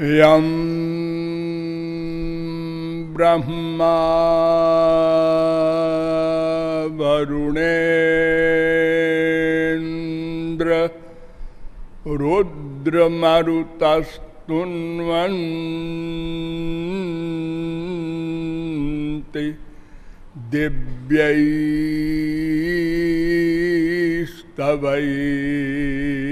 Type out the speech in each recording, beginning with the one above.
यं ब्रह्मा वरुणेन्द्र रुद्रमरुतस्तुन्वन्ति दिव्यैस्तवैर्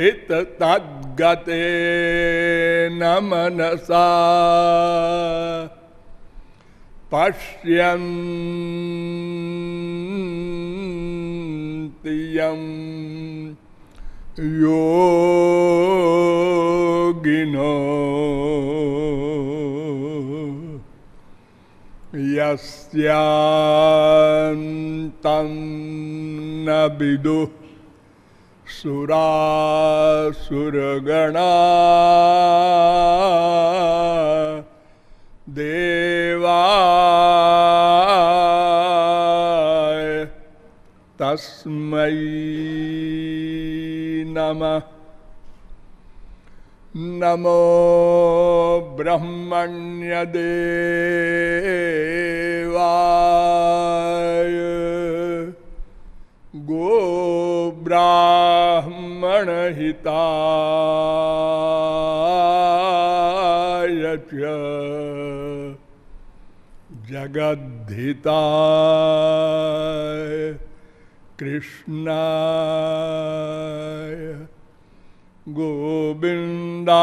ध्यानावस्थित तद्गते न मनसा पश्यन्ति यं योगिनो। यस्यान्तं न विदुः। सुरासुरगणा। देवाय तस्मै नमः। नमो ब्रह्मण्यदेवाय। गोब्राह्मणहिताय च जगद्धिताय गोविंदा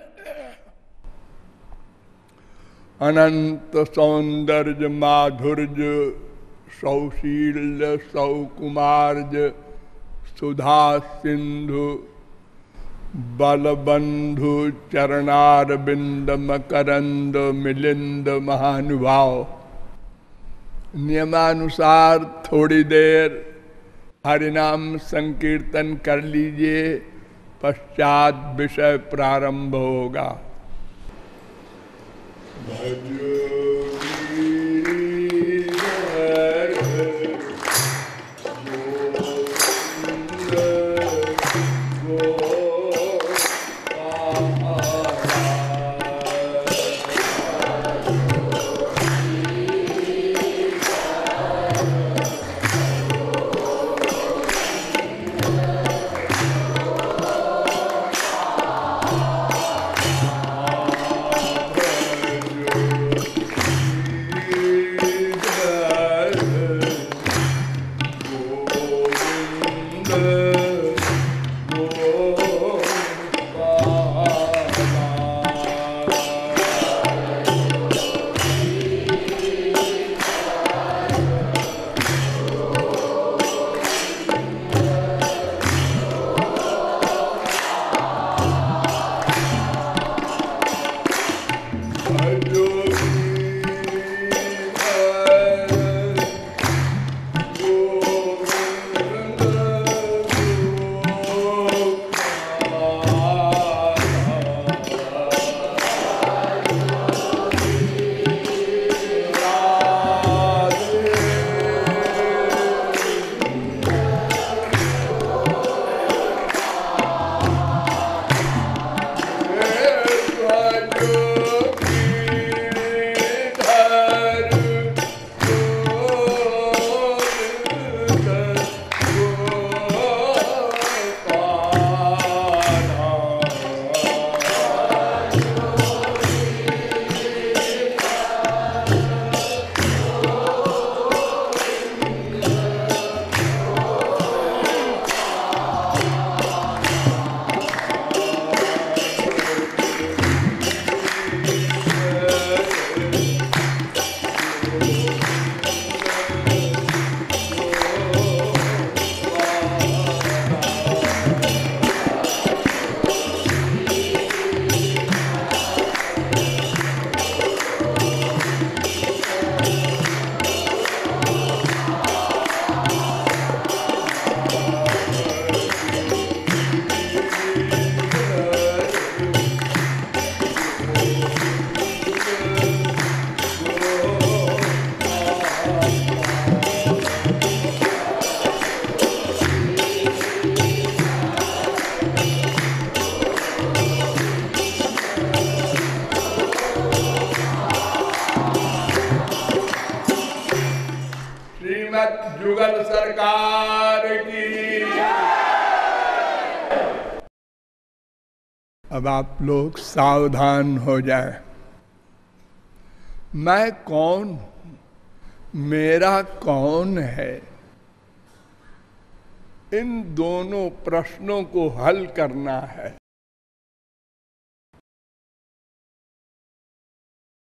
अनंत सौंदर्य माधुर्य, सौशील्य सौकुमार्य सुधा सिंधु, बलबंधु चरणार बिंद मकरंद मिलिंद महानुभाव। नियमानुसार थोड़ी देर हरिनाम संकीर्तन कर लीजिए, पश्चात विषय प्रारंभ होगा। Adieu. अब आप लोग सावधान हो जाए। मैं कौन? मेरा कौन है? इन दोनों प्रश्नों को हल करना है।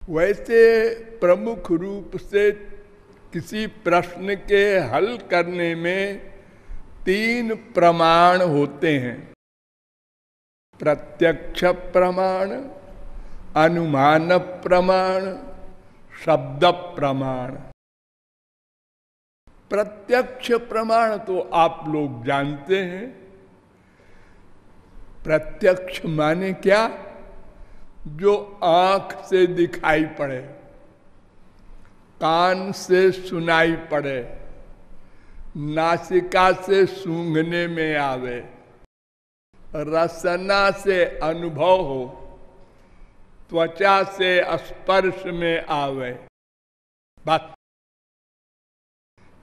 वैसे प्रमुख रूप से किसी प्रश्न के हल करने में तीन प्रमाण होते हैं। प्रत्यक्ष प्रमाण अनुमान प्रमाण शब्द प्रमाण प्रत्यक्ष प्रमाण तो आप लोग जानते हैं। प्रत्यक्ष माने क्या? जो आँख से दिखाई पड़े, कान से सुनाई पड़े, नासिका से सूंघने में आवे। रसना से अनुभव हो, त्वचा से स्पर्श में आवे। बस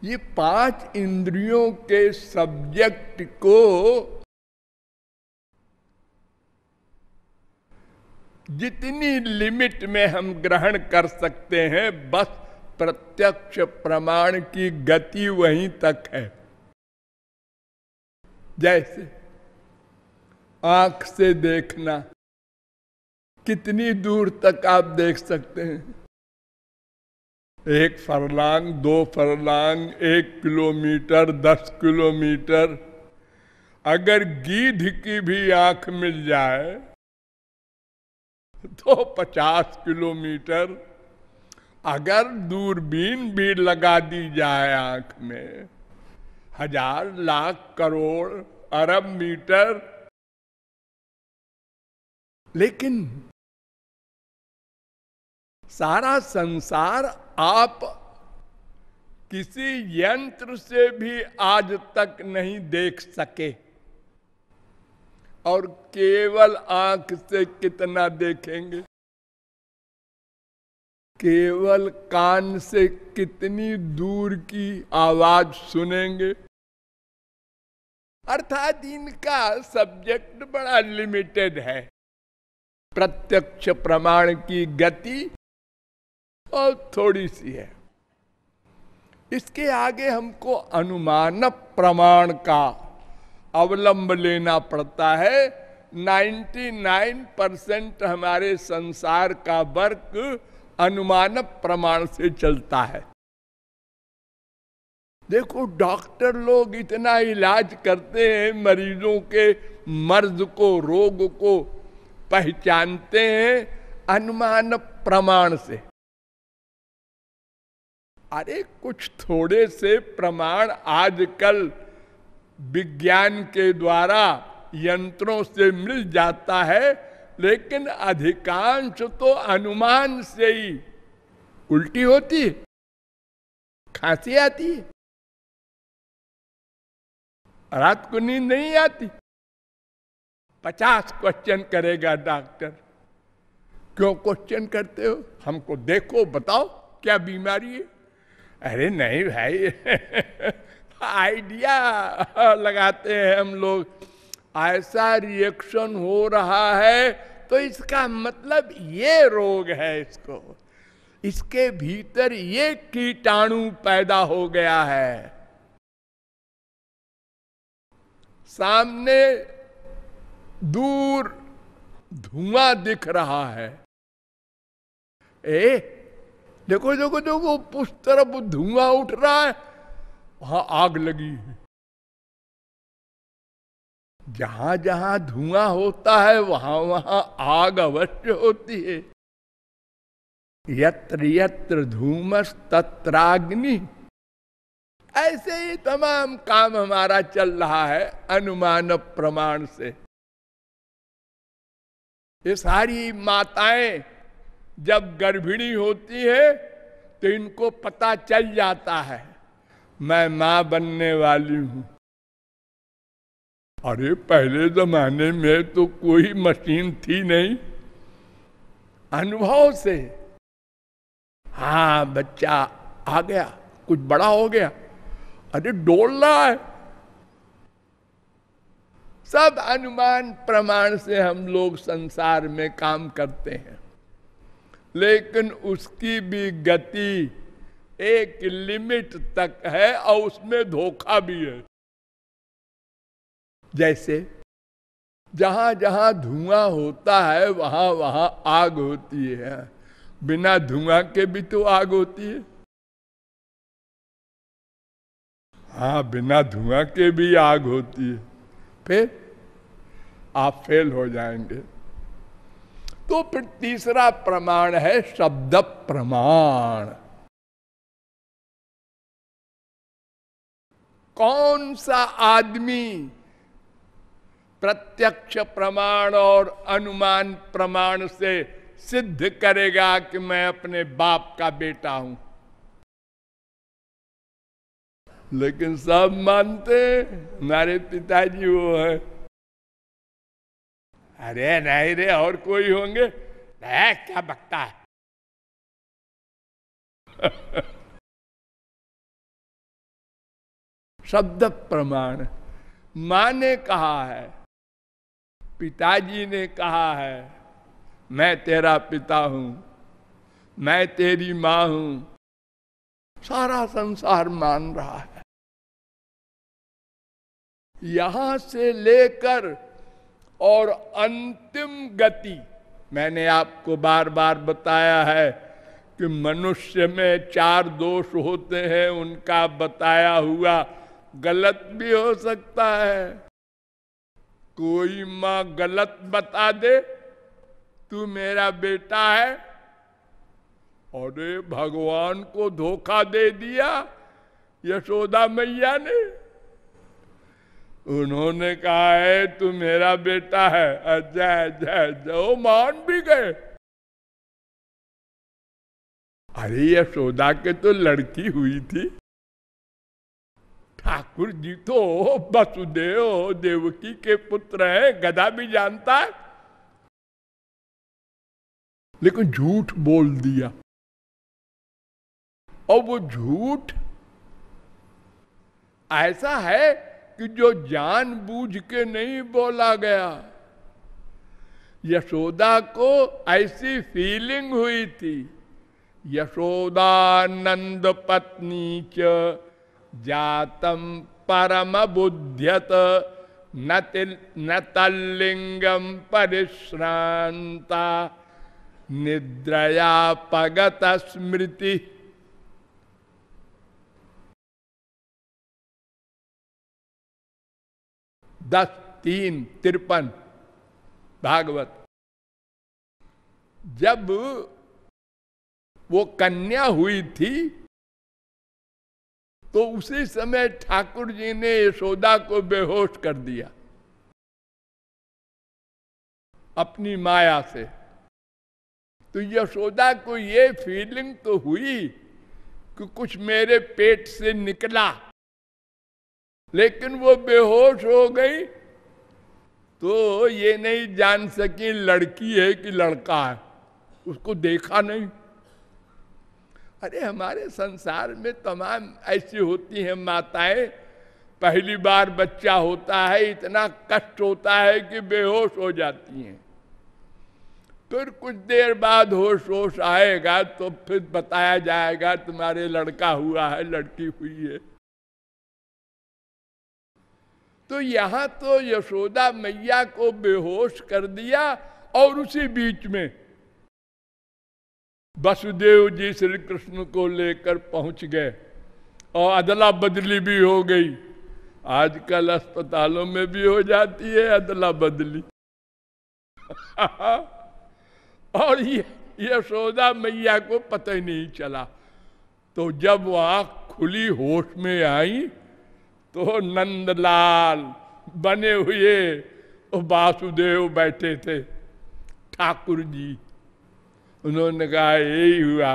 ये पाँच इंद्रियों के सब्जेक्ट को जितनी लिमिट में हम ग्रहण कर सकते हैं, बस प्रत्यक्ष प्रमाण की गति वहीं तक है। जैसे आँख से देखना। कितनी दूर तक आप देख सकते हैं? एक फरलांग, दो फरलांग, एक किलोमीटर, दस किलोमीटर। अगर गीध की भी आँख मिल जाए तो पचास किलोमीटर। अगर दूरबीन भी लगा दी जाए आँख में, हज़ार, लाख, करोड़, अरब मीटर लेकिन सारा संसार आप किसी यंत्र से भी आज तक नहीं देख सके। और केवल आँख से कितना देखेंगे? केवल कान से कितनी दूर की आवाज़ सुनेंगे? अर्थात इनका सब्जेक्ट बड़ा लिमिटेड है। प्रत्यक्ष प्रमाण की गति और थोड़ी सी है। इसके आगे हमको अनुमान प्रमाण का अवलंब लेना पड़ता है। 99 परसेंट हमारे संसार का वर्क अनुमान प्रमाण से चलता है। देखो, डॉक्टर लोग इतना इलाज करते हैं मरीजों के मर्ज को, रोग को पहचानते हैं अनुमान प्रमाण से। अरे कुछ थोड़े से प्रमाण आजकल विज्ञान के द्वारा यंत्रों से मिल जाता है, लेकिन अधिकांश तो अनुमान से ही उल्टी होती है, खांसी आती है, रात को नींद नहीं आती। पचास क्वेश्चन करेगा डॉक्टर क्यों क्वेश्चन करते हो? हमको देखो, बताओ, क्या बीमारी है? अरे नहीं भाई आइडिया लगाते हैं हम लोग। ऐसा रिएक्शन हो रहा है तो इसका मतलब ये रोग है इसको। इसके भीतर ये कीटाणु पैदा हो गया है। सामने दूर धुआँ दिख रहा है। ए, देखो देखो देखो, उस तरफ़ धुआँ उठ रहा है, वहाँ आग लगी है। जहाँ जहाँ धुआँ होता है, वहाँ वहाँ आग अवश्य होती है। यत्र यत्र धूमस तत्राग्नि ऐसे ही तमाम काम हमारा चल रहा है, अनुमान प्रमाण से। ये सारी माताएँ जब गर्भिणी होती है तो इनको पता चल जाता है, मैं माँ बनने वाली हूँ। अरे, पहले जमाने में तो कोई मशीन थी नहीं, अनुभव से। हाँ बच्चा आ गया, कुछ बड़ा हो गया। अरे डोल रहा है। सब अनुमान प्रमाण से हम लोग संसार में काम करते हैं। लेकिन उसकी भी गति एक लिमिट तक है और उसमें धोखा भी है। जैसे जहाँ जहाँ धुआँ होता है, वहाँ वहाँ आग होती है। बिना धुआँ के भी तो आग होती है। हाँ बिना धुआँ के भी आग होती है। फिर आप फेल हो जाएँगे। तो फिर तीसरा प्रमाण है शब्द प्रमाण। कौन सा आदमी प्रत्यक्ष प्रमाण और अनुमान प्रमाण से सिद्ध करेगा कि मैं अपने बाप का बेटा हूँ? लेकिन सब मानते हमारे पिताजी वो है। अरे नहीं रे, और कोई होंगे? क्या बकता है? शब्द प्रमाण। माँ ने कहा है, पिताजी ने कहा है, मैं तेरा पिता हूँ, मैं तेरी माँ हूँ। सारा संसार मान रहा है। यहाँ से लेकर और अंतिम गति। मैंने आपको बार बार बताया है कि मनुष्य में चार दोष होते हैं, उनका बताया हुआ गलत भी हो सकता है। कोई माँ गलत बता दे, तू मेरा बेटा है। अरे, भगवान को धोखा दे दिया यशोदा मैया ने। उन्होंने कहा है तू मेरा बेटा है। अजय अजय जो मान भी गए। अरे, ये यशोदा के तो लड़की हुई थी। ठाकुर जी तो वसुदेव देवकी के पुत्र है। गधा भी जानता है। लेकिन झूठ बोल दिया। और वो झूठ, ऐसा है कि जो जान बूझ के नहीं बोला गया। यशोदा को ऐसी फीलिंग हुई थी। यशोदानंद पत्नी च जातम परम बुद्ध्यत न तल्लिंगम परिश्रांता। निद्रया पगत स्मृति दस, तीन, तिरपन, भागवत। जब वो कन्या हुई थी तो उसी समय ठाकुर जी ने यशोदा को बेहोश कर दिया। अपनी माया से। तो यशोदा को ये फीलिंग तो हुई कि कुछ मेरे पेट से निकला। लेकिन वो बेहोश हो गई। तो ये नहीं जान सकी लड़की है कि लड़का है। उसको देखा नहीं। अरे, हमारे संसार में तमाम ऐसी होती हैं माताएँ। पहली बार बच्चा होता है, इतना कष्ट होता है कि बेहोश हो जाती हैं। फिर कुछ देर बाद होश होश आएगा तो फिर बताया जाएगा, तुम्हारे लड़का हुआ है, लड़की हुई है। तो यहाँ तो यशोदा मैया को बेहोश कर दिया और उसी बीच में वसुदेव जी श्री कृष्ण को लेकर पहुँच गए और अदला बदली भी हो गई। आजकल अस्पतालों में भी हो जाती है अदला बदली। और ये यशोदा मैया को पता ही नहीं चला। तो जब वहाँ खुली होश में आई तो नंदलाल बने हुए वासुदेव बैठे थे। ठाकुर जी उन्होंने कहा, यही हुआ।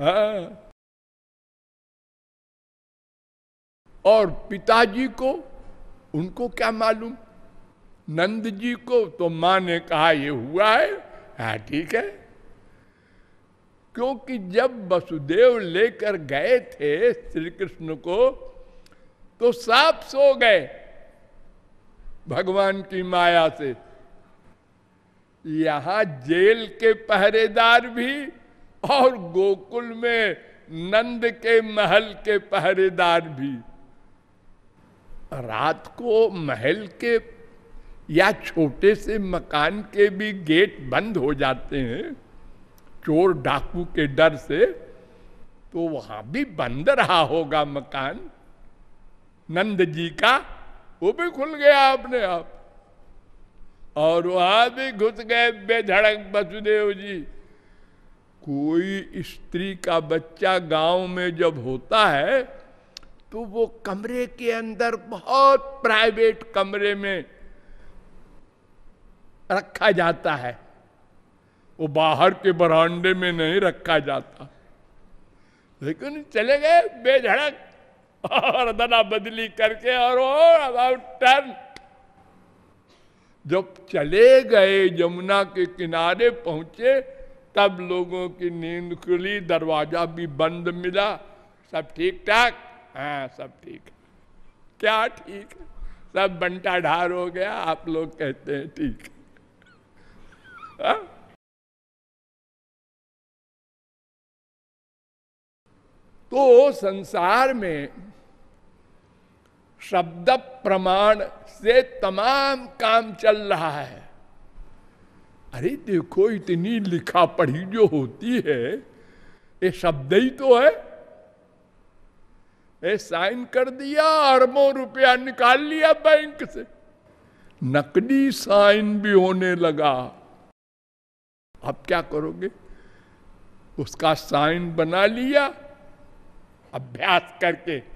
हा? और पिताजी को, उनको क्या मालूम? नंद जी को तो माँ ने कहा, ये हुआ है। हा, ठीक है। क्योंकि जब वसुदेव लेकर गए थे श्री कृष्ण को तो साफ़ सो गए। भगवान की माया से। यहाँ जेल के पहरेदार भी और गोकुल में नंद के महल के पहरेदार भी। रात को महल के या छोटे से मकान के भी गेट बंद हो जाते हैं, चोर डाकू के डर से तो वहाँ भी बंद रहा होगा मकान। नंद जी का वो भी खुल गया अपने आप। और वहाँ भी घुस गए बेधड़क वसुदेव जी। कोई स्त्री का बच्चा गाँव में जब होता है तो वो कमरे के अंदर बहुत प्राइवेट कमरे में रखा जाता है। वो बाहर के बरांडे में नहीं रखा जाता। लेकिन चले गए बेझड़क और दना बदली करके और अबाउट टर्न जब चले गए, यमुना के किनारे पहुँचे, तब लोगों की नींद खुली, दरवाज़ा भी बंद मिला। सब ठीक ठाक? हाँ सब ठीक। क्या ठीक? है सब बंटा ढार हो गया, आप लोग कहते हैं ठीक। हाँ? तो संसार में शब्द प्रमाण से तमाम काम चल रहा है। अरे देखो, इतनी लिखा पढ़ी जो होती है, ये शब्द ही तो है। ये साइन कर दिया, अरबों रुपया निकाल लिया बैंक से। नकली साइन भी होने लगा। अब क्या करोगे? उसका साइन बना लिया, अभ्यास करके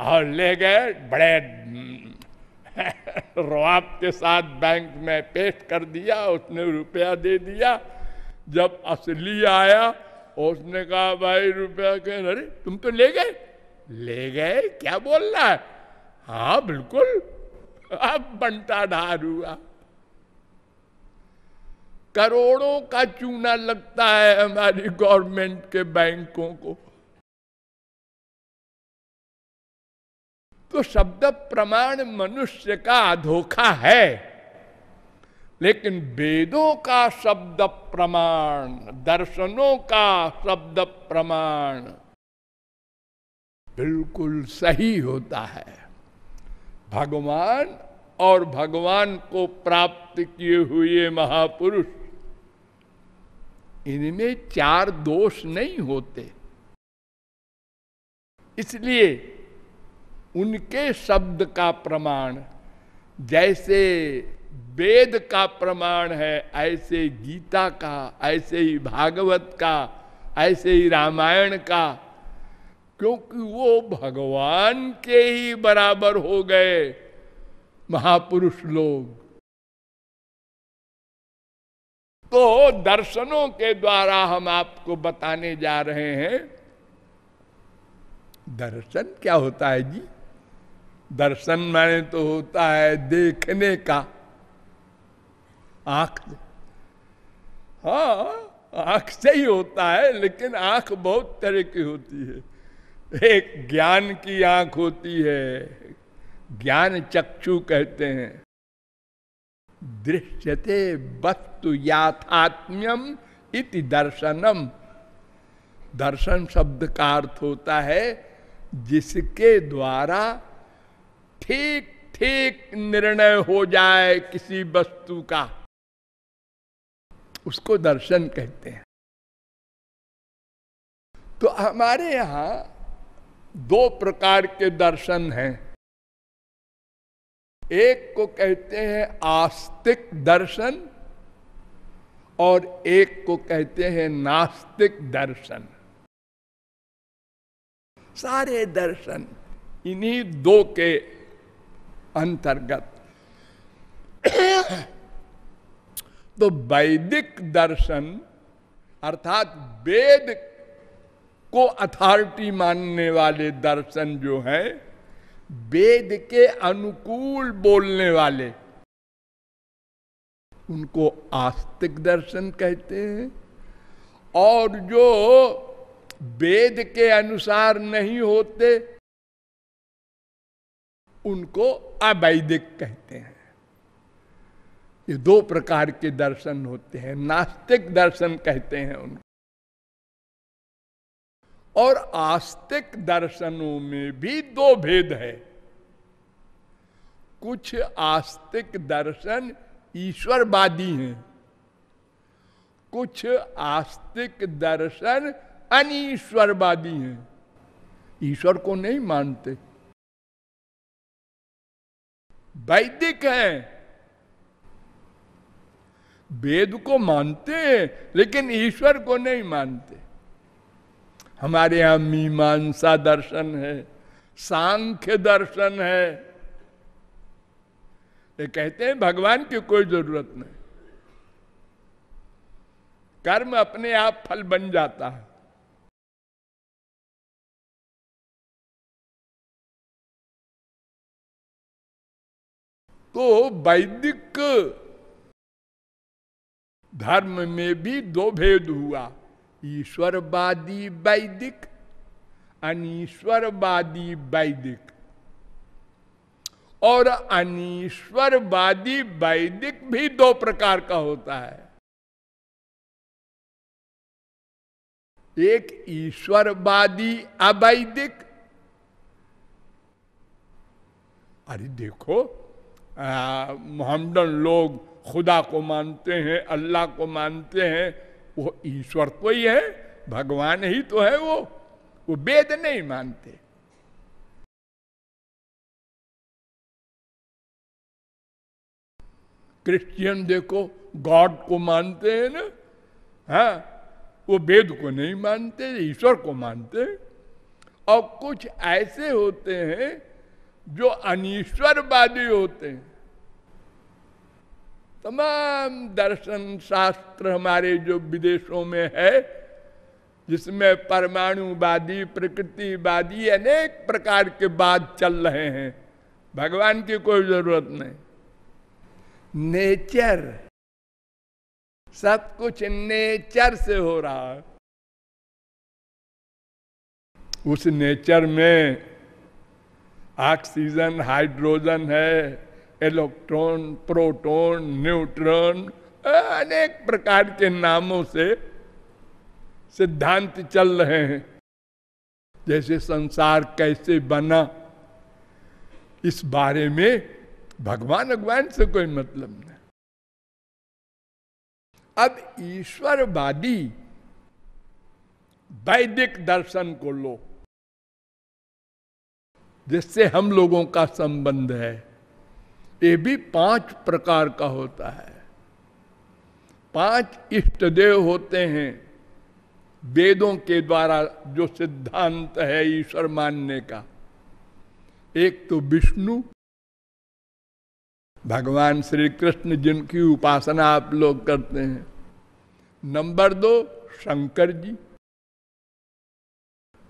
और ले गए बड़े रुआब के साथ बैंक में पेश कर दिया, उसने रुपया दे दिया। जब असली आया, उसने कहा, भाई, रुपया के अरे, तुम तो ले गए। ले गए? क्या बोल रहा है? हाँ बिल्कुल। अब बंटा ढार हुआ। करोड़ों का चूना लगता है हमारी गवर्नमेंट के बैंकों को। तो शब्द प्रमाण मनुष्य का धोखा है। लेकिन वेदों का शब्द प्रमाण, दर्शनों का शब्द प्रमाण बिल्कुल सही होता है। भगवान और भगवान को प्राप्त किए हुए महापुरुष, इनमें चार दोष नहीं होते। इसलिए उनके शब्द का प्रमाण, जैसे वेद का प्रमाण है, ऐसे गीता का, ऐसे ही भागवत का, ऐसे ही रामायण का, क्योंकि वो भगवान के ही बराबर हो गए महापुरुष लोग। तो दर्शनों के द्वारा हम आपको बताने जा रहे हैं, दर्शन क्या होता है जी? दर्शन माने तो होता है देखने का। आँख हाँ आँख से ही होता है, लेकिन आँख बहुत तरह की होती है। एक ज्ञान की आँख होती है, ज्ञान चक्षु कहते हैं। दृश्यते वस्तु याथात्म्यम इति दर्शनम। दर्शन शब्द का अर्थ होता है, जिसके द्वारा ठीक ठीक निर्णय हो जाए किसी वस्तु का। उसको दर्शन कहते हैं। तो हमारे यहाँ दो प्रकार के दर्शन हैं। एक को कहते हैं आस्तिक दर्शन और एक को कहते हैं नास्तिक दर्शन। सारे दर्शन इन्हीं दो के अंतर्गत। तो वैदिक दर्शन, अर्थात वेद को अथॉरिटी मानने वाले दर्शन जो है, वेद के अनुकूल बोलने वाले, उनको आस्तिक दर्शन कहते हैं। और जो वेद के अनुसार नहीं होते उनको अवैदिक कहते हैं। ये दो प्रकार के दर्शन होते हैं, नास्तिक दर्शन कहते हैं उनको। और आस्तिक दर्शनों में भी दो भेद है। कुछ आस्तिक दर्शन ईश्वरवादी हैं, कुछ आस्तिक दर्शन अनिश्वरवादी हैं। ईश्वर को नहीं मानते। वैदिक है। वेद को मानते हैं, लेकिन ईश्वर को नहीं मानते। हमारे यहाँ मीमांसा दर्शन है, सांख्य दर्शन है। ये कहते हैं, भगवान की कोई ज़रूरत नहीं। कर्म अपने आप फल बन जाता है। तो वैदिक धर्म में भी दो भेद हुआ। ईश्वरवादी वैदिक अनिश्वरवादी वैदिक। और अनिश्वरवादी वैदिक भी दो प्रकार का होता है। एक ईश्वरवादी अवैदिक। अरे देखो मोहम्मदन लोग खुदा को मानते हैं, अल्लाह को मानते हैं, वो ईश्वर तो ही है, भगवान ही तो है वो वो वेद नहीं मानते। क्रिश्चियन देखो, गॉड को मानते हैं ना हाँ वो वेद को नहीं मानते, ईश्वर को मानते, और कुछ ऐसे होते हैं जो अनिश्वरवादी होते हैं। तमाम दर्शन शास्त्र हमारे जो विदेशों में है, जिसमें परमाणुवादी, प्रकृतिवादी अनेक प्रकार के बाद चल रहे हैं, भगवान की कोई ज़रूरत नहीं। नेचर, सब कुछ नेचर से हो रहा है। उस नेचर में ऑक्सीजन हाइड्रोजन है इलेक्ट्रॉन प्रोटॉन न्यूट्रॉन अनेक प्रकार के नामों से सिद्धांत चल रहे हैं। जैसे संसार कैसे बना, इस बारे में भगवान भगवान से कोई मतलब नहीं। अब ईश्वरवादी वैदिक दर्शन को लो। जिससे हम लोगों का संबंध है। ये भी पाँच प्रकार का होता है। पाँच इष्ट देव होते हैं, वेदों के द्वारा जो सिद्धांत है ईश्वर मानने का। एक तो विष्णु, भगवान श्री कृष्ण जिनकी उपासना आप लोग करते हैं। नंबर दो, शंकर जी।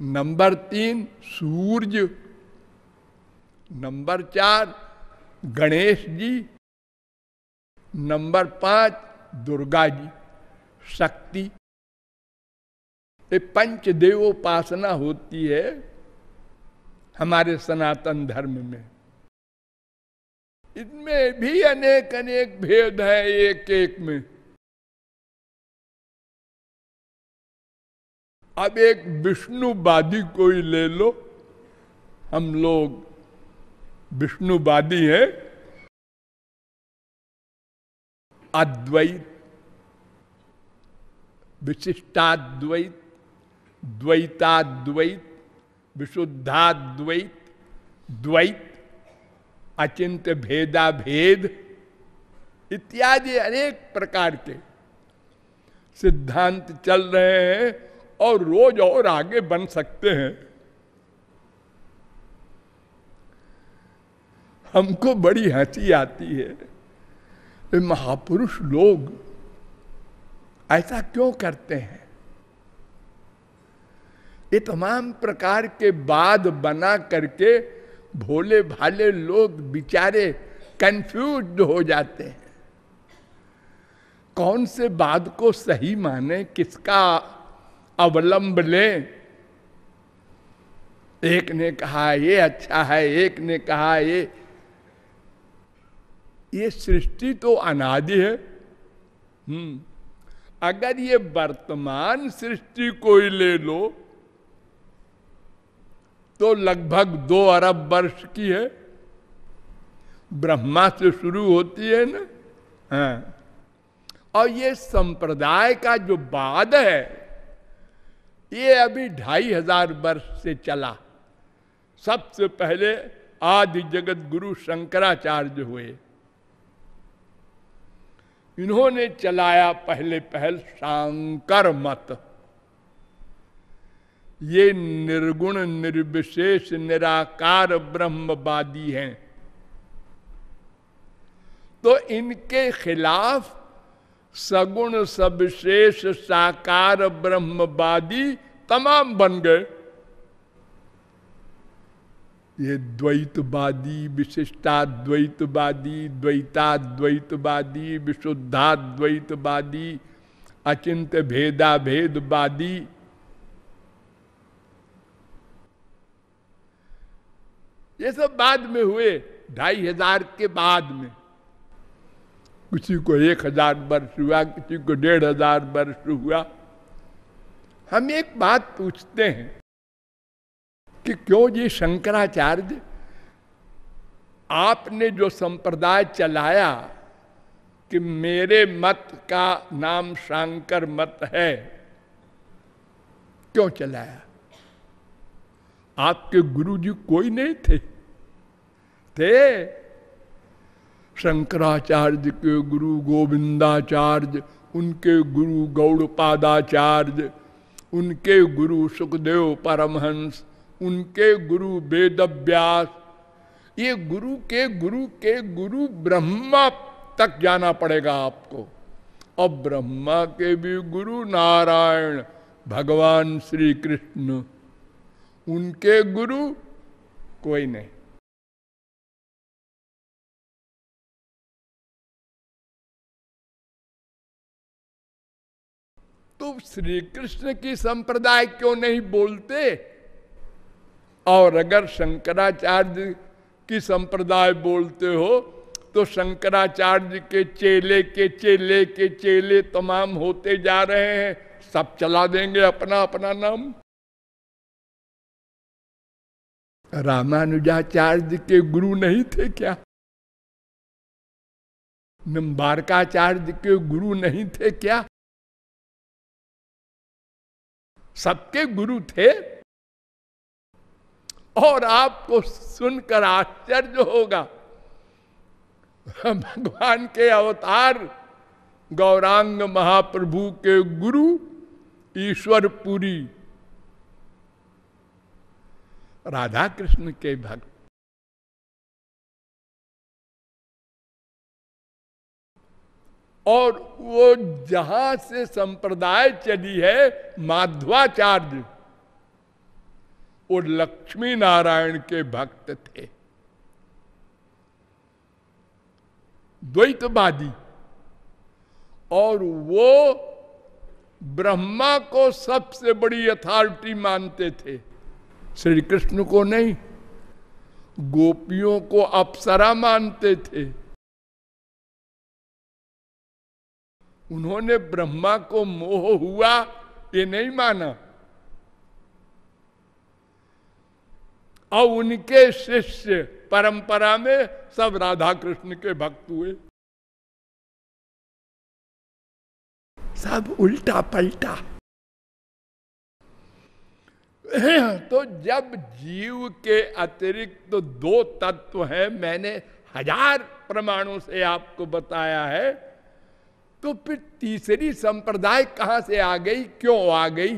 नंबर तीन, सूर्य। नंबर चार, गणेश जी। नंबर पाँच, दुर्गा जी। शक्ति। ये पंच देवोपासना होती है हमारे सनातन धर्म में। इनमें भी अनेक अनेक भेद है एक एक में। अब एक विष्णुवादी कोई ले लो, हम लोग विष्णुवादी है। अद्वैत, विशिष्टाद्वैत, द्वैताद्वैत, विशुद्धाद्वैत, द्वैत, अचिंत भेदा भेद इत्यादि अनेक प्रकार के सिद्धांत चल रहे हैं और रोज और आगे बन सकते हैं। हमको बड़ी हँसी आती है। महापुरुष लोग ऐसा क्यों करते हैं? ये तमाम प्रकार के बाद बना करके भोले भाले लोग बिचारे कंफ्यूज हो जाते हैं। कौन से बाद को सही माने, किसका अवलंब लें? एक ने कहा, ये अच्छा है। एक ने कहा, ये ये सृष्टि तो अनादि है। हम्म। अगर ये वर्तमान सृष्टि कोई ले लो तो लगभग दो अरब वर्ष की है। ब्रह्मा से शुरू होती है ना? हाँ। और ये संप्रदाय का जो बाद है, ये अभी ढाई हज़ार वर्ष से चला। सबसे पहले आदि जगत गुरु शंकराचार्य हुए। इन्होंने चलाया पहले पहल शांकर मत। ये निर्गुण, निर्विशेष, निराकार ब्रह्मवादी हैं। तो इनके खिलाफ सगुण सबशेष साकार ब्रह्मवादी तमाम बन गए। ये द्वैतवादी, विशिष्टाद्वैतवादी, द्वैताद्वैतवादी, विशुद्धाद्वैतवादी अचिंत भेदा भेदवादी ये सब बाद में हुए, ढाई हज़ार के बाद में। किसी को एक हज़ार वर्ष हुआ, किसी को डेढ़ हज़ार वर्ष हुआ। हम एक बात पूछते हैं कि क्यों जी शंकराचार्य, आपने जो संप्रदाय चलाया कि मेरे मत का नाम शंकर मत है, क्यों चलाया? आपके गुरुजी कोई नहीं थे। थे? शंकराचार्य के गुरु गोविंदाचार्य, उनके गुरु गौड़पादाचार्य, उनके गुरु सुखदेव परमहंस उनके गुरु वेद व्यास ये गुरु के गुरु के गुरु ब्रह्मा तक जाना पड़ेगा आपको। और ब्रह्मा के भी गुरु नारायण भगवान श्री कृष्ण उनके गुरु कोई नहीं। तो श्री कृष्ण की संप्रदाय क्यों नहीं बोलते? और अगर शंकराचार्य की संप्रदाय बोलते हो तो शंकराचार्य के चेले के चेले के चेले तमाम होते जा रहे हैं। सब चला देंगे अपना अपना नाम। रामानुजाचार्य के गुरु नहीं थे क्या? निम्बारकाचार्य के गुरु नहीं थे क्या? सबके गुरु थे। और आपको सुनकर आश्चर्य होगा। भगवान के अवतार, गौरांग महाप्रभु के गुरु, ईश्वरपुरी। राधा कृष्ण के भक्त। और वो जहाँ से संप्रदाय चली है, माध्वाचार्य। वो लक्ष्मी नारायण के भक्त थे। द्वैतवादी। और वो ब्रह्मा को सबसे बड़ी अथॉरिटी मानते थे। श्री कृष्ण को नहीं, गोपियों को अप्सरा मानते थे। उन्होंने ब्रह्मा को मोह हुआ, ये नहीं माना। और उनके शिष्य परंपरा में सब राधा कृष्ण के भक्त हुए। सब उल्टा पलटा। तो जब जीव के अतिरिक्त तो दो तत्व हैं मैंने हज़ार प्रमाणों से आपको बताया है तो फिर तीसरी संप्रदाय कहाँ से आ गई क्यों आ गई?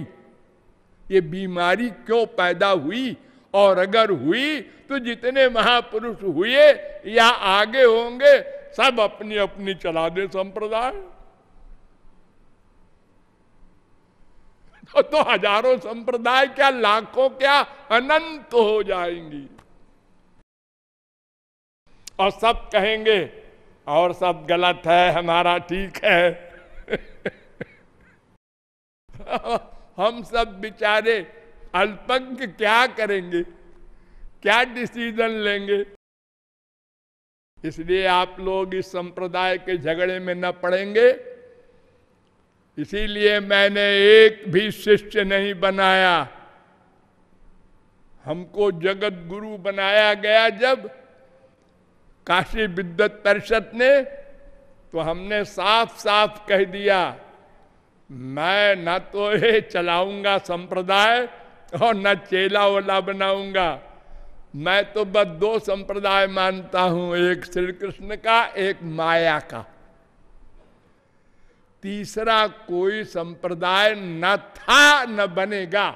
ये बीमारी क्यों पैदा हुई? और अगर हुई तो जितने महापुरुष हुए या आगे होंगे सब अपनी अपनी चला दे संप्रदाय। तो, तो हज़ारों संप्रदाय क्या लाखों क्या अनंत हो जाएँगी। और सब कहेंगे और सब गलत है हमारा ठीक है। हम सब बिचारे अल्पज्ञ क्या करेंगे? क्या डिसीज़न लेंगे? इसलिए आप लोग इस संप्रदाय के झगड़े में न पड़ेंगे। इसीलिए मैंने एक भी शिष्य नहीं बनाया। हमको जगत गुरु बनाया गया जब काशी विद्वत परिषद ने तो हमने साफ़ साफ़ कह दिया, मैं न तो ये चलाऊँगा संप्रदाय और न चेला ओला बनाऊँगा। मैं तो बस दो संप्रदाय मानता हूँ, एक श्री कृष्ण का, एक माया का। तीसरा कोई संप्रदाय न था, न बनेगा।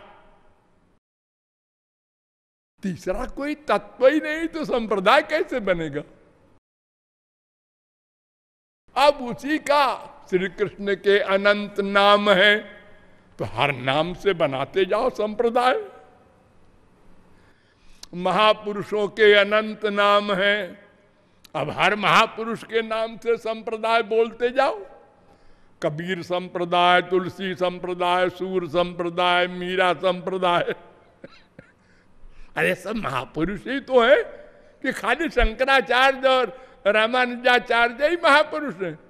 तीसरा कोई तत्व ही नहीं तो संप्रदाय कैसे बनेगा? अब उसी का श्री कृष्ण के अनंत नाम है। तो हर नाम से बनाते जाओ संप्रदाय। महापुरुषों के अनंत नाम है। अब हर महापुरुष के नाम से संप्रदाय बोलते जाओ। कबीर संप्रदाय, तुलसी संप्रदाय, सूर संप्रदाय, मीरा संप्रदाय। अरे सब महापुरुष ही तो है कि खाली शंकराचार्य और रामानुजाचार्य ही महापुरुष है।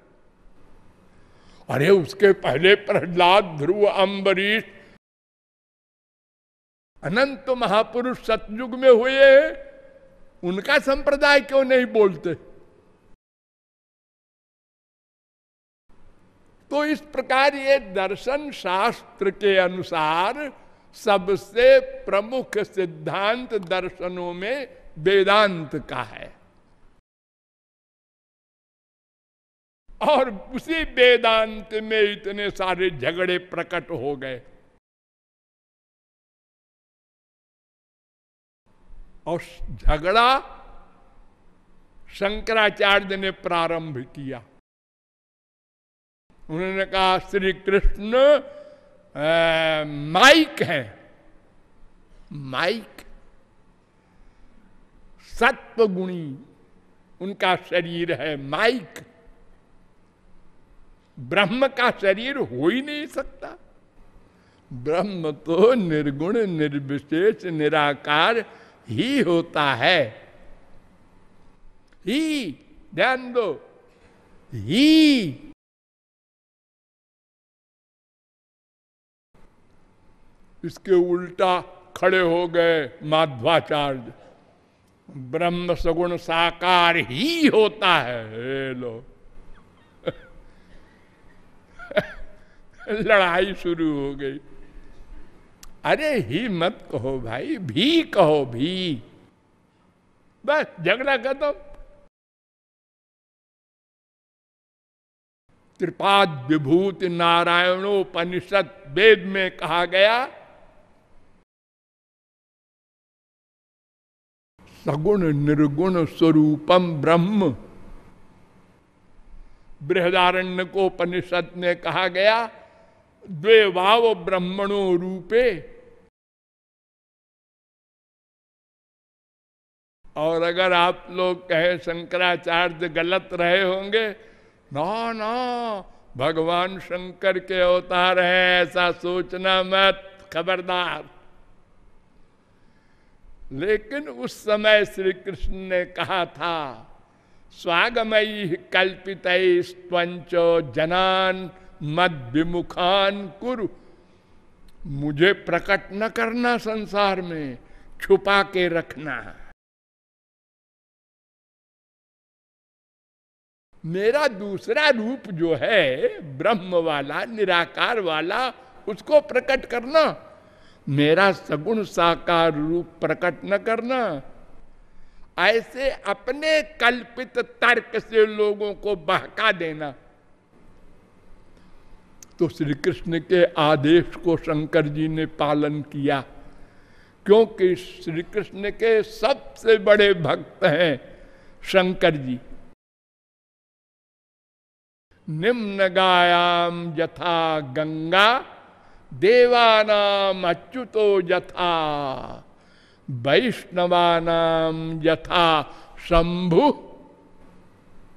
अरे उसके पहले प्रहलाद ध्रुव अम्बरीश अनंत महापुरुष सतयुग में हुए। उनका संप्रदाय क्यों नहीं बोलते? तो इस प्रकार ये दर्शन शास्त्र के अनुसार सबसे प्रमुख सिद्धांत दर्शनों में वेदांत का है। और उसी वेदांत में इतने सारे झगड़े प्रकट हो गए। और झगड़ा शंकराचार्य ने प्रारंभ किया। उन्होंने कहा, श्री कृष्ण माइक है। माइक। सत्व गुणी उनका शरीर है माइक। ब्रह्म का शरीर हो ही नहीं सकता। ब्रह्म तो निर्गुण, निर्विशेष, निराकार ही होता है। ही, ध्यान दो। ही। इसके उल्टा खड़े हो गए माध्वाचार्य। ब्रह्म सगुण साकार ही होता है लो लड़ाई शुरू हो गई। अरे ही मत कहो भाई, भी कहो भी। बस झगड़ा खत्म। त्रिपाद विभूति नारायणोपनिषद वेद में कहा गया, सगुण निर्गुण स्वरूपम ब्रह्म। बृहदारण्य को उपनिषद में कहा गया द्वे वाव ब्रह्मणो रूपे। और अगर आप लोग कहे शंकराचार्य गलत रहे होंगे, ना ना, भगवान शंकर के अवतार है, ऐसा सोचना मत, खबरदार। लेकिन उस समय श्री कृष्ण ने कहा था स्वागमयी कल्पित जनान मद विमुखान कुरु। मुझे प्रकट न करना संसार में, छुपा के रखना। मेरा दूसरा रूप जो है, ब्रह्म वाला, निराकार वाला, उसको प्रकट करना। मेरा सगुण साकार रूप प्रकट न करना। ऐसे अपने कल्पित तर्क से लोगों को बहका देना। तो श्री कृष्ण के आदेश को शंकर जी ने पालन किया, क्योंकि श्री कृष्ण के सबसे बड़े भक्त हैं शंकर जी। निम्न गायाम यथा गंगा, देवानाम अच्युतो यथा वैष्णवानाम यथा शंभु।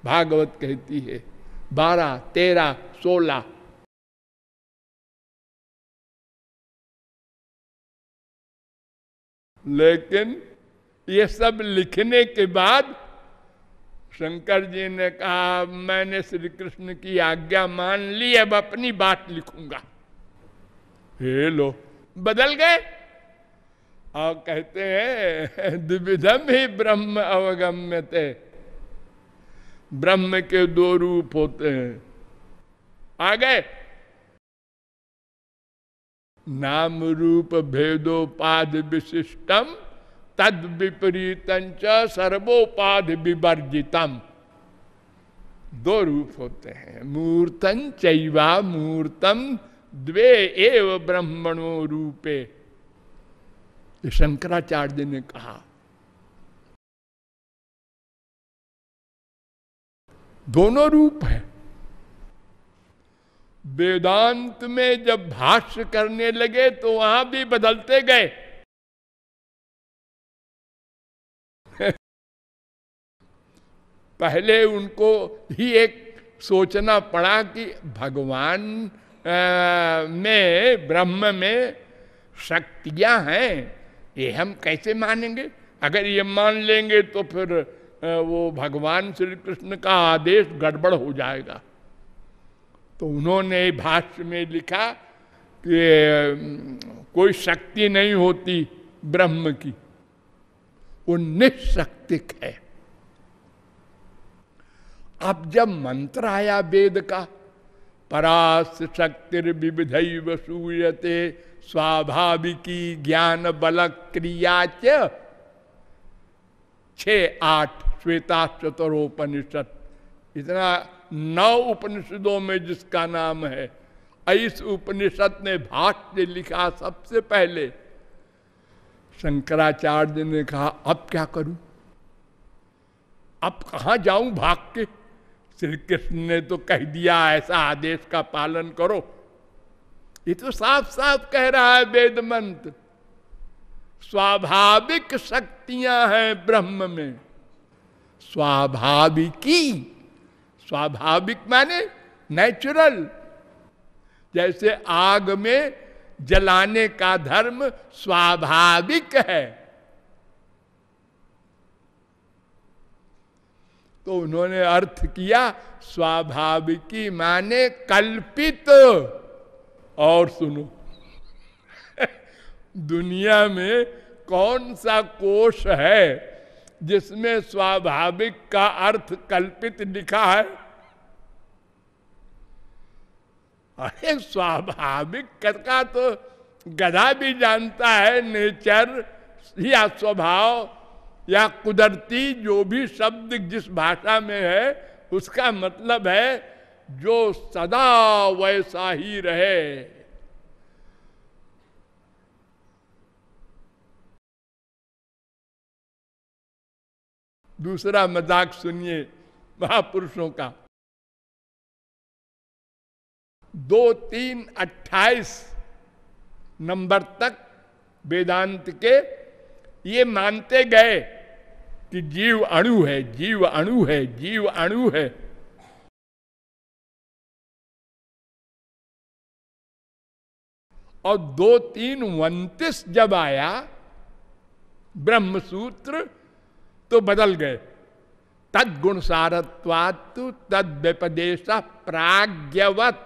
भागवत कहती है, बारह, तेरह, सोलह। लेकिन ये सब लिखने के बाद शंकर जी ने कहा, मैंने श्री कृष्ण की आज्ञा मान ली, अब अपनी बात लिखूँगा। हे लो, बदल गए? और कहते हैं द्विविधम ही ब्रह्म अवगम्य थे ब्रह्म के दो रूप होते हैं। आ गए। नाम रूप भेदोपाध विशिष्टम तद विपरीत सर्वोपाध विवर्जितम। दो रूप होते हैं। मूर्तन चैवा मूर्तम द्वे एव ब्रह्मणो रूपे। शंकराचार्य ने कहा, दोनों रूप है। वेदांत में जब भाष्य करने लगे तो वहाँ भी बदलते गए। पहले उनको ही एक सोचना पड़ा कि भगवान में, ब्रह्म में शक्तियाँ हैं। ये हम कैसे मानेंगे? अगर ये मान लेंगे तो फिर वो भगवान श्री कृष्ण का आदेश गड़बड़ हो जाएगा। तो उन्होंने भाष्य में लिखा कि कोई शक्ति नहीं होती ब्रह्म की। वो निशक्तिक है। अब जब मंत्र आया वेद का परास शक्ति विविध सूयते स्वाभाविकी ज्ञान बल क्रिया छ, आठ श्वेता चतुरोपनिषद इतना नौ उपनिषदों में जिसका नाम है, इस उपनिषद ने भाष्य लिखा सबसे पहले। शंकराचार्य ने कहा, अब क्या करूँ? अब कहा जाऊँ भाग के? श्री कृष्ण ने तो कह दिया, ऐसा आदेश का पालन करो। ये तो साफ़ साफ़ कह रहा है वेद मंत्र स्वाभाविक शक्तियाँ हैं ब्रह्म में। स्वाभाविकी, स्वाभाविक माने नेचुरल जैसे आग में जलाने का धर्म स्वाभाविक है। तो उन्होंने अर्थ किया, स्वाभाविकी माने कल्पित। और सुनो। दुनिया में कौन सा कोष है जिसमें स्वाभाविक का अर्थ कल्पित लिखा है? अरे, स्वाभाविक का तो गधा भी जानता है, नेचर या स्वभाव या कुदरती जो भी शब्द जिस भाषा में है, उसका मतलब है जो सदा वैसा ही रहे। दूसरा मज़ाक सुनिए महापुरुषों का। दो तीन अट्ठाईस नंबर तक वेदांत के ये मानते गए कि जीव अणु है, जीव अणु है, जीव अणु है। और दो तीन उन्तीस जब आया, ब्रह्मसूत्र तो बदल गए। तद गुण सारत्वातु तद व्यपदेश प्राग्ञवत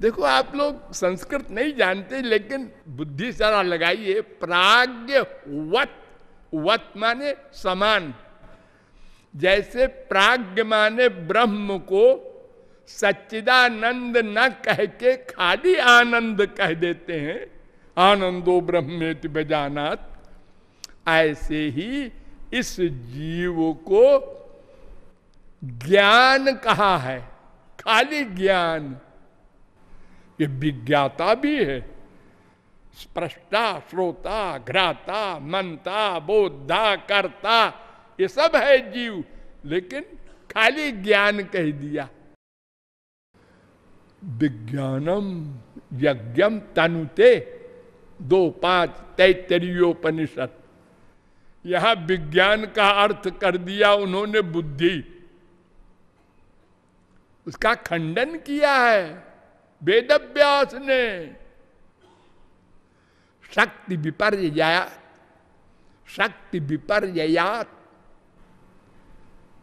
देखो, आप लोग संस्कृत नहीं जानते, लेकिन बुद्धि सारा लगाइए प्राग्ञ वत वत माने समान। जैसे प्राग्ञ माने ब्रह्म को सच्चिदानंद न कह के खाली आनंद कह देते हैं। आनंदो ब्रह्मेति बजानात ऐसे ही इस जीव को ज्ञान कहा है, खाली ज्ञान। ये विज्ञाता भी है। स्प्रष्टा श्रोता, घ्राता मनता बोधा करता, ये सब है जीव, लेकिन खाली ज्ञान कह दिया। विज्ञानम यज्ञम तनुते। दो पाँच तैतरीयोपनिषद। यहाँ विज्ञान का अर्थ कर दिया उन्होंने बुद्धि। उसका खंडन किया है वेद ने। शक्ति विपर्य शक्ति विपर्यात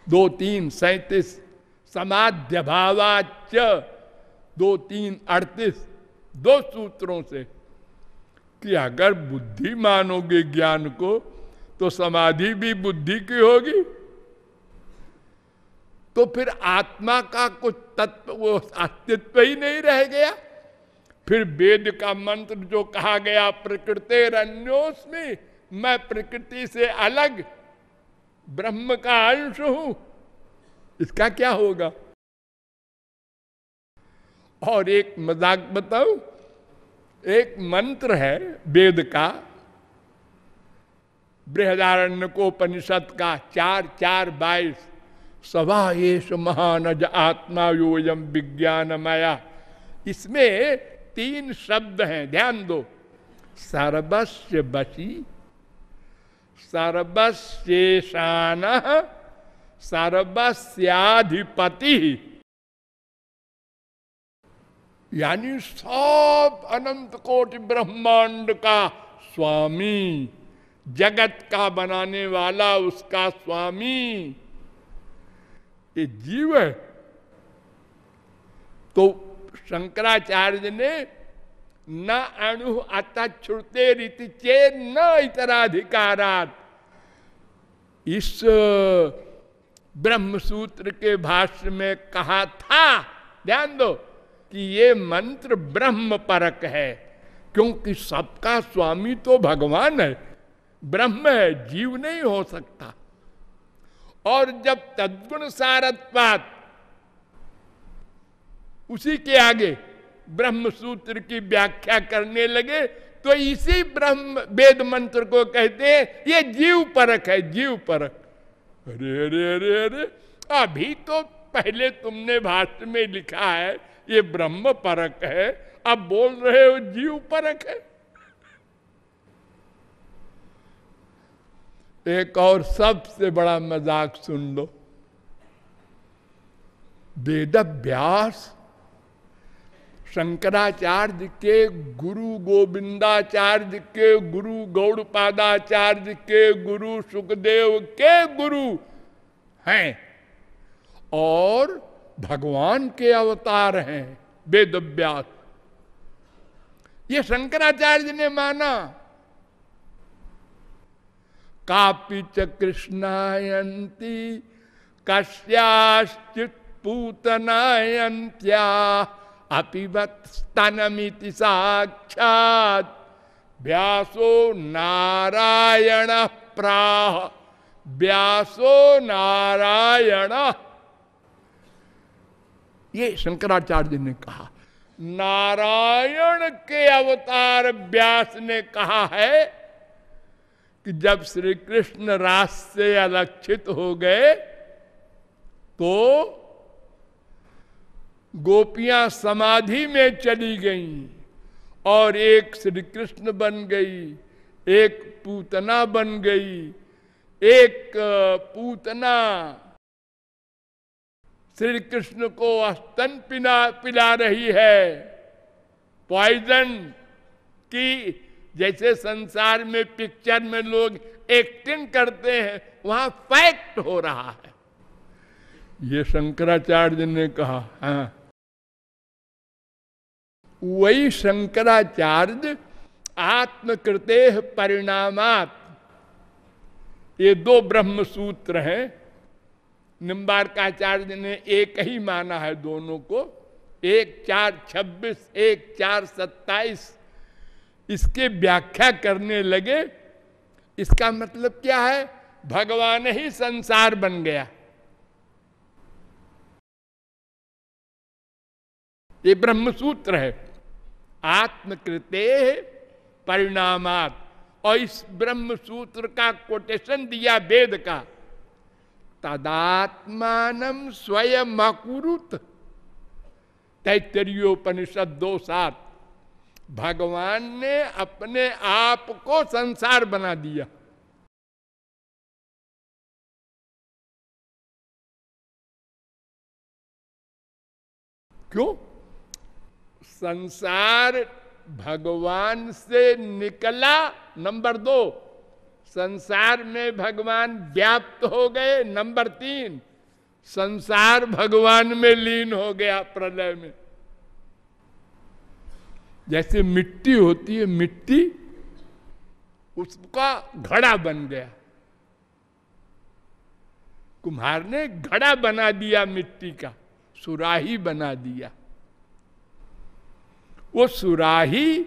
दो तीन सैतीस समाध्य भावाच दो तीन अड़तीस, दो सूत्रों से कि अगर बुद्धि मानोगे ज्ञान को तो समाधि भी बुद्धि की होगी। तो फिर आत्मा का कुछ तत्व वो अस्तित्व ही नहीं रह गया। फिर वेद का मंत्र जो कहा गया, प्रकृति में मैं प्रकृति से अलग, ब्रह्म का अंश हूँ। इसका क्या होगा? और एक मज़ाक बताऊँ, एक मंत्र है, वेद का बृहदारण्य को उपनिषद का चार चार बाईस, सभा येष महानज आत्मा योजम विज्ञान माया इसमें तीन शब्द हैं, ध्यान दो। सर्वस्व बसी सर्वस्वेशान सर्वस्याधिपति। यानी सब अनंत कोटि ब्रह्मांड का स्वामी, जगत का बनाने वाला उसका स्वामी। ये जीव है। तो शंकराचार्य ने न अणु अतः छुड़ते रीति चे न इतराधिकारात। इस ब्रह्म सूत्र के भाष्य में कहा था, ध्यान दो कि ये मंत्र ब्रह्म परक है, क्योंकि सबका स्वामी तो भगवान है। ब्रह्म है, जीव नहीं हो सकता। और जब तद्गुण सारत्वात, उसी के आगे ब्रह्म सूत्र की व्याख्या करने लगे तो इसी ब्रह्म वेद मंत्र को कहते हैं, ये जीव परक है, जीव परक। अरे अरे अरे अरे, अभी तो पहले तुमने भाष्य में लिखा है ये ब्रह्म परक है। अब बोल रहे हो जीव परक है। एक और सबसे बड़ा मज़ाक सुन लो। वेद व्यास शंकराचार्य के, गुरु गोविंदाचार्य के, गुरु गौड़पादाचार्य के, गुरु सुखदेव के गुरु हैं। और भगवान के अवतार हैं वेद व्यास ये शंकराचार्य ने माना, कापी च कृष्णायंती कश्याश्चित पूतनायंत्या अपिवत स्तनमिति साक्षात, व्यासो नारायण प्राह, व्यासो नारायण ये शंकराचार्य ने कहा, नारायण के अवतार व्यास ने कहा है कि जब श्री कृष्ण रास से अलक्षित हो गए तो गोपियाँ समाधि में चली गईं और एक श्री कृष्ण बन गई, एक पूतना बन गई, एक पूतना श्री कृष्ण को स्तन पिला पिला रही है। पॉइजन की जैसे संसार में पिक्चर में लोग एक्टिंग करते हैं, वहाँ फैक्ट हो रहा है। ये शंकराचार्य ने कहा हाँ। वही शंकराचार्य आत्मकृते परिणामात। ये दो ब्रह्म सूत्र हैं। निम्बारकाचार्य ने एक ही माना है दोनों को। एक चार छब्बीस, एक चार सत्ताईस। इसके व्याख्या करने लगे। इसका मतलब क्या है? भगवान ही संसार बन गया। ये ब्रह्म सूत्र है। आत्मकृते परिणामात। और इस ब्रह्म सूत्र का कोटेशन दिया वेद का। तदात्मान स्वयं अकुरुत तैतरीयोपनिषद दो सात भगवान ने अपने आप को संसार बना दिया। क्यों? संसार भगवान से निकला, नंबर दो। संसार में भगवान व्याप्त हो गए, नंबर तीन, संसार भगवान में लीन हो गया प्रलय में। जैसे मिट्टी होती है, मिट्टी उसका घड़ा बन गया। कुम्हार ने घड़ा बना दिया मिट्टी का, सुराही बना दिया। वो सुराही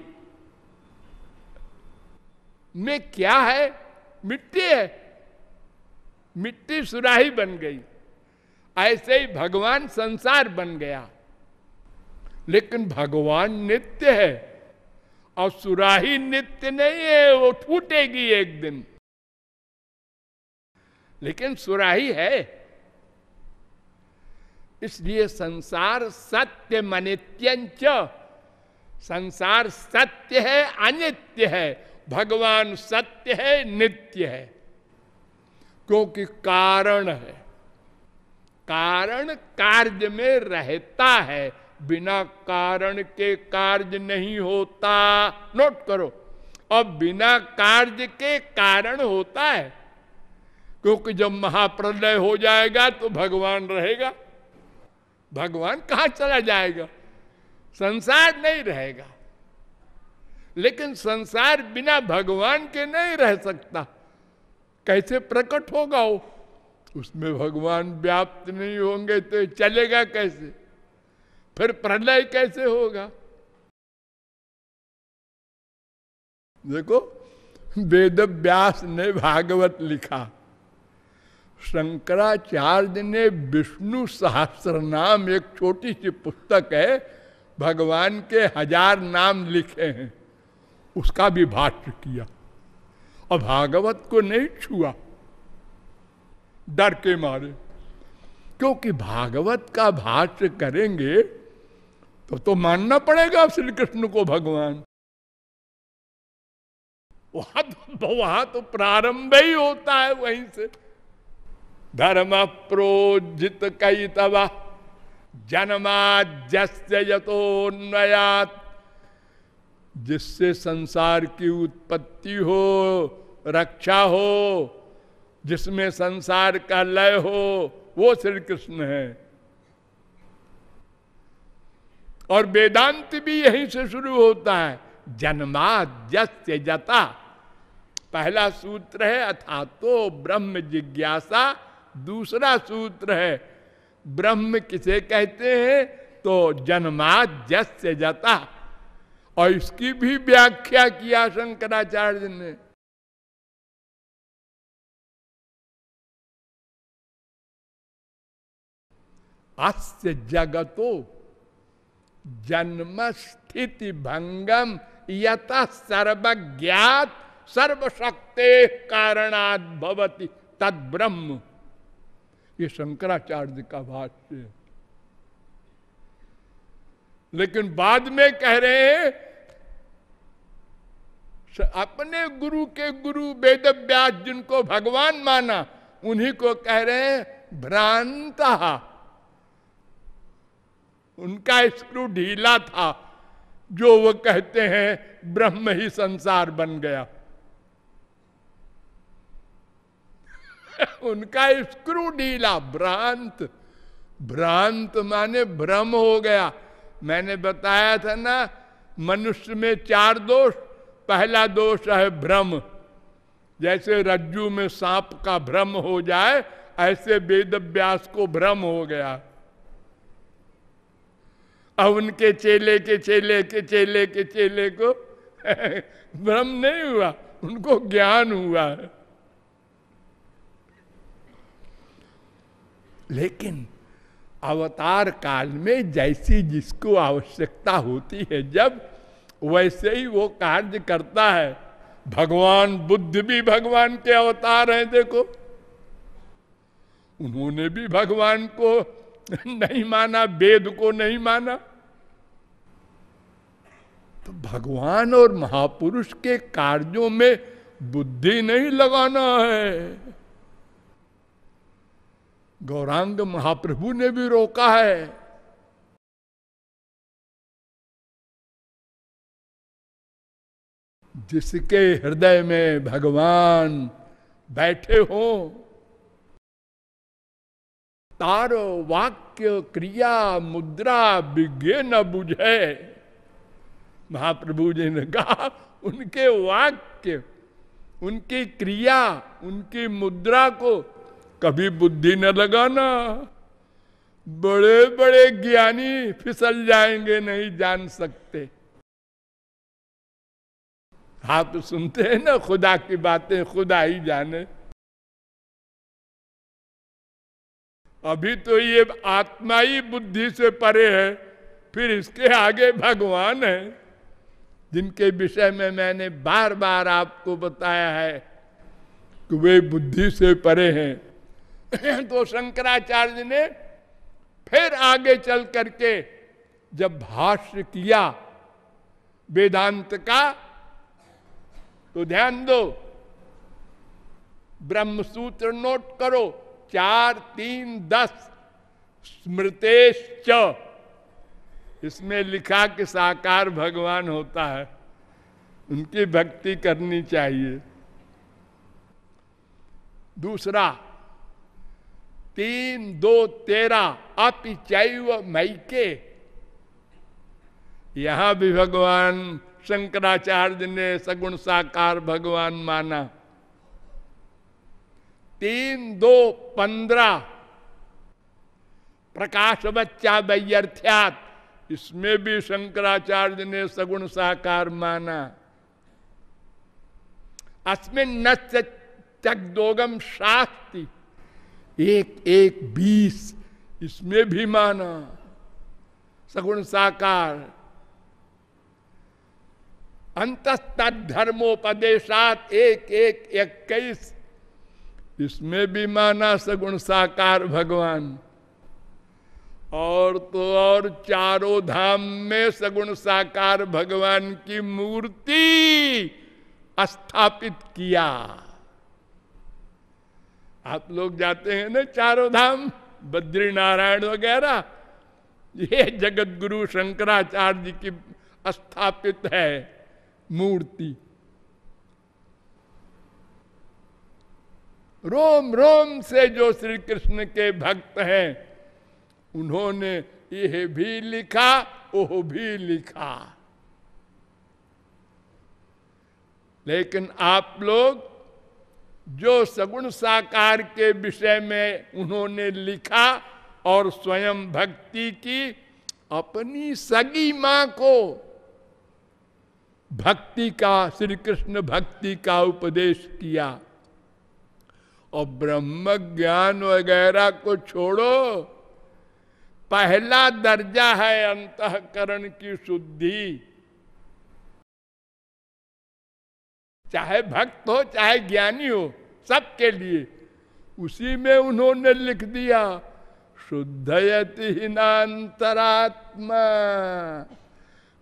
में क्या है? मिट्टी है। मिट्टी सुराही बन गई। ऐसे ही भगवान संसार बन गया। लेकिन भगवान नित्य है और सुराही नित्य नहीं है, वो टूटेगी एक दिन। लेकिन सुराही है। इसलिए संसार सत्य मनित्यंच। संसार सत्य है, अनित्य है। भगवान सत्य है, नित्य है। क्योंकि कारण है। कारण कार्य में रहता है, बिना कारण के कार्य नहीं होता। नोट करो, अब बिना कार्य के कारण होता है। क्योंकि जब महाप्रलय हो जाएगा तो भगवान रहेगा। भगवान कहाँ चला जाएगा? संसार नहीं रहेगा। लेकिन संसार बिना भगवान के नहीं रह सकता। कैसे प्रकट होगा वो? उसमें भगवान व्याप्त नहीं होंगे तो चलेगा कैसे? फिर प्रलय कैसे होगा? देखो, वेद व्यास ने भागवत लिखा। शंकराचार्य ने विष्णु सहस्त्र नाम, एक छोटी सी पुस्तक है, भगवान के हज़ार नाम लिखे हैं। उसका भी भाष्य किया। और भागवत को नहीं छुआ। डर के मारे। क्योंकि भागवत का भाष्य करेंगे तो तो मानना पड़ेगा श्री कृष्ण को भगवान। वहाँ तो वहाँ तो प्रारंभ ही होता है वहीं से। धर्म प्रोजित कई तवा जन्माद्यस्य यतोन्वयात। जिससे संसार की उत्पत्ति हो, रक्षा हो, जिसमें संसार का लय हो, वो श्री कृष्ण है। और वेदांत भी यहीं से शुरू होता है। जन्माद्यस्य जता। पहला सूत्र है अथा तो ब्रह्म जिज्ञासा। दूसरा सूत्र है, ब्रह्म किसे कहते हैं? तो जन्माद्यस्य जता। और इसकी भी व्याख्या किया शंकराचार्य ने। अस्य जगतो जन्म स्थिति भंगम यथा सर्वज्ञात सर्वशक्ति कारणात भवती तद ब्रह्म ये शंकराचार्य का भाष्य लेकिन बाद में कह रहे हैं अपने गुरु के गुरु वेद व्यास जिनको भगवान माना, उन्हीं को कह रहे हैं, भ्रांता उनका स्क्रू ढीला था, जो वो कहते हैं, ब्रह्म ही संसार बन गया। उनका स्क्रू ढीला, भ्रांत। भ्रांत माने भ्रम हो गया। मैंने बताया था ना, मनुष्य में चार दोष पहला दोष है भ्रम। जैसे रज्जू में सांप का भ्रम हो जाए, ऐसे वेद व्यास को भ्रम हो गया। अब उनके चेले के चेले के चेले के चेले को भ्रम नहीं हुआ, उनको ज्ञान हुआ। है लेकिन अवतार काल में जैसी जिसको आवश्यकता होती है, जब वैसे ही वो कार्य करता है। भगवान बुद्ध भी भगवान के अवतार हैं, देखो। उन्होंने भी भगवान को नहीं माना, वेद को नहीं माना। तो भगवान और महापुरुष के कार्यों में बुद्धि नहीं लगाना है। गौरांग महाप्रभु ने भी रोका है। जिसके हृदय में भगवान बैठे हो। तारो वाक्य, क्रिया, मुद्रा विज्ञे न बुझे। महाप्रभु जी ने कहा, उनके वाक्य, उनकी क्रिया, उनकी मुद्रा को कभी बुद्धि न लगाना। बड़े बड़े ज्ञानी फिसल जाएँगे, नहीं जान सकते। तो सुनते हैं ना खुदा की बातें, खुदा ही जाने। अभी तो ये आत्मा ही बुद्धि से परे है, फिर इसके आगे भगवान है। जिनके विषय में मैंने बार बार आपको बताया है कि वे बुद्धि से परे हैं। तो शंकराचार्य ने फिर आगे चल करके जब भाष्य किया वेदांत का तो ध्यान दो। ब्रह्म सूत्र नोट करो। चार, तीन, दस। स्मृतेश इसमें लिखा कि साकार भगवान होता है। उनकी भक्ति करनी चाहिए। दूसरा, तीन, दो तेरह अपिचैव मैके। यहाँ भी भगवान शंकराचार्य ने सगुण साकार भगवान माना। तीन, दो, पंद्रह। प्रकाश बच्चा व्यर्थ्यात, इसमें भी शंकराचार्य ने सगुण साकार माना। अस्मिन न चकदोगम शास्ति, एक एक, बीस, इसमें भी माना। सगुण साकार अंत धर्मोपदेशात एक एक, इक्कीस। इसमें भी माना सगुण साकार भगवान। और तो और चारों धाम में सगुण साकार भगवान की मूर्ति स्थापित किया। आप लोग जाते हैं ना चारों धाम? बद्री नारायण वगैरह? ये जगत गुरु शंकराचार्य की स्थापित है। मूर्ति। रोम रोम से जो श्री कृष्ण के भक्त हैं, उन्होंने यह भी लिखा, ओह भी लिखा। लेकिन आप लोग जो सगुण साकार के विषय में उन्होंने लिखा और स्वयं भक्ति की, अपनी सगी माँ को भक्ति का श्री कृष्ण भक्ति का उपदेश किया। और ब्रह्म ज्ञान वगैरह को छोड़ो। पहला दर्जा है अंतकरण की शुद्धि। चाहे भक्त हो, चाहे ज्ञानी हो, सबके लिए उसी में उन्होंने लिख दिया, शुद्धयति हिनातरात्मा।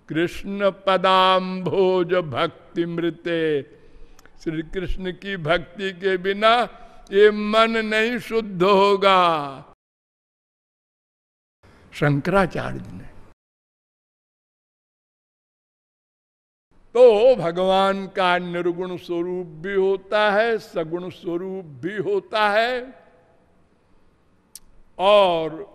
कृष्ण पदाम भोज भक्ति मृते श्री कृष्ण की भक्ति के बिना ये मन नहीं शुद्ध होगा। शंकराचार्य ने तो भगवान का निर्गुण स्वरूप भी होता है, सगुण स्वरूप भी होता है। और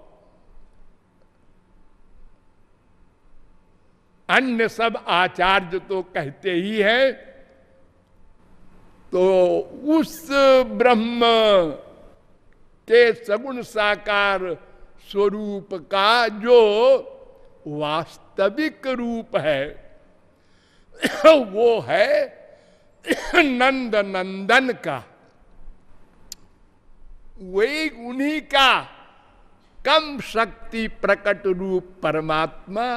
अन्य सब आचार्य तो कहते ही है तो उस ब्रह्म के सगुण साकार स्वरूप का जो वास्तविक रूप है, वो है नंद नंदन का। वही उन्हीं का कम शक्ति प्रकट रूप परमात्मा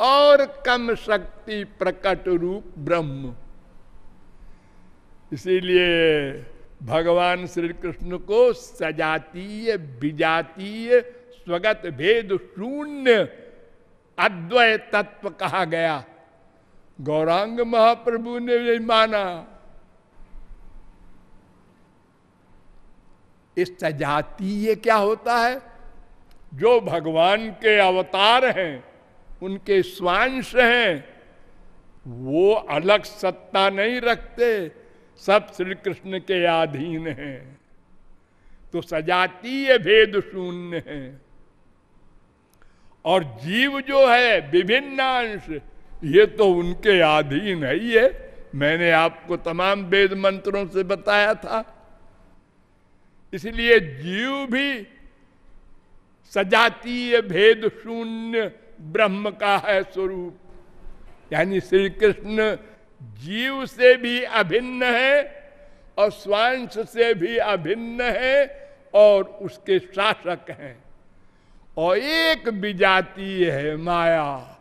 और कम शक्ति प्रकट रूप ब्रह्म। इसीलिए भगवान श्री कृष्ण को सजातीय, विजातीय, स्वगत भेद शून्य अद्वय तत्व कहा गया। गौरांग महाप्रभु ने यही माना, इस सजातीय क्या होता है? जो भगवान के अवतार हैं उनके स्वांश हैं। वो अलग सत्ता नहीं रखते, सब श्री कृष्ण के अधीन है। तो सजातीय भेद शून्य है। और जीव जो है विभिन्न अंश ये तो उनके अधीन है है। मैंने आपको तमाम वेद मंत्रों से बताया था। इसलिए जीव भी सजातीय भेद शून्य ब्रह्म का है स्वरूप। यानी श्री कृष्ण जीव से भी अभिन्न है और स्वांश से भी अभिन्न है और उसके शासक हैं। और एक विजाती है माया,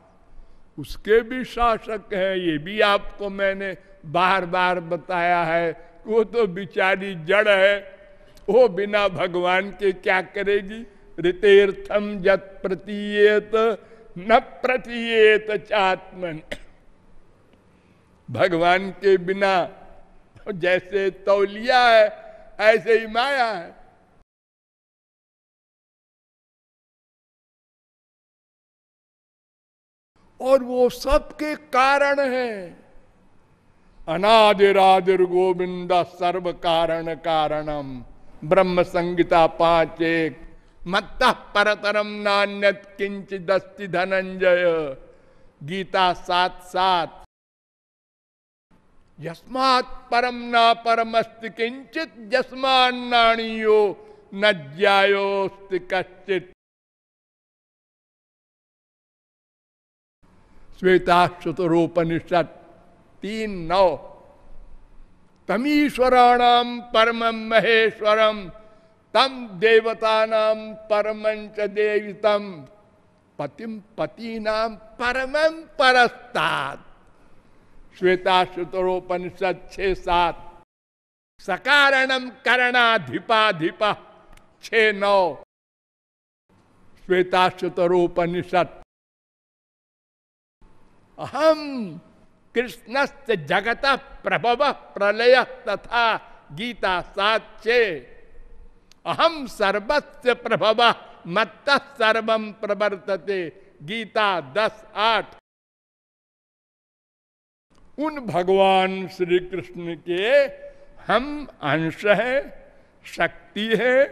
उसके भी शासक हैं। ये भी आपको मैंने बार बार बताया है वो तो बिचारी जड़ है। वो बिना भगवान के क्या करेगी? ऋतेर्थम जत प्रतीयत न प्रतीयत चात्मन। भगवान के बिना जैसे तौलिया है, ऐसे ही माया है। और वो सबके कारण है। अनादिरादिर गोविंद सर्व कारण कारणम। ब्रह्म संगीता पाँच एक। मत्त परतरम नान्यत किंच धनंजय गीता सात सात। यस्मात् परम ना परमस्त किंचित जस्मान्नाणीयो न ज्यायोस्त कश्चित। श्वेताश्वतरोपनिषद तीन नौ। तमीश्वराणाम परम महेश्वरम। तम देवतानाम परमंच देवितम पतिम पति नाम परम परस्तात्। श्वेताश्वतरोपनिषद छे सात। सकारणम करणाधिपाधिप छे नौ। श्वेताश्वतरोपनिषद अहम कृष्णस्त जगत प्रभव प्रलय तथा गीता सात अहम सर्वस्व प्रभव, मत्त सर्व प्रवर्तते। गीता दस आठ। उन भगवान श्री कृष्ण के हम अंश है, शक्ति है,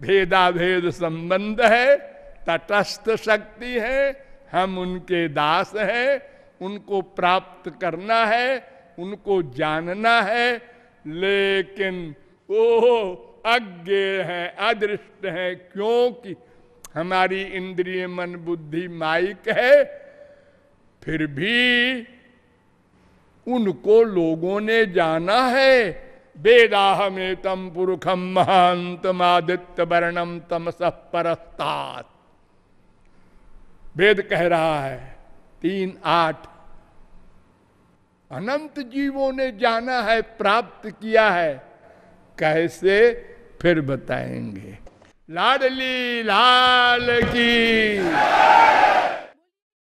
भेदाभेद संबंध है, तटस्थ शक्ति है, हम उनके दास हैं, उनको प्राप्त करना है, उनको जानना है, लेकिन वो अज्ञ है, अदृष्ट है, क्योंकि हमारी इंद्रिय मन बुद्धि माइक है, फिर भी उनको लोगों ने जाना है। वेदाहमेतम तम पुरुखम महांतमादित्य वर्णम तमस परस्तात। वेद कह रहा है, तीन आठ, अनंत जीवों ने जाना है, प्राप्त किया है। कैसे? फिर बताएँगे। लाडली लाल की।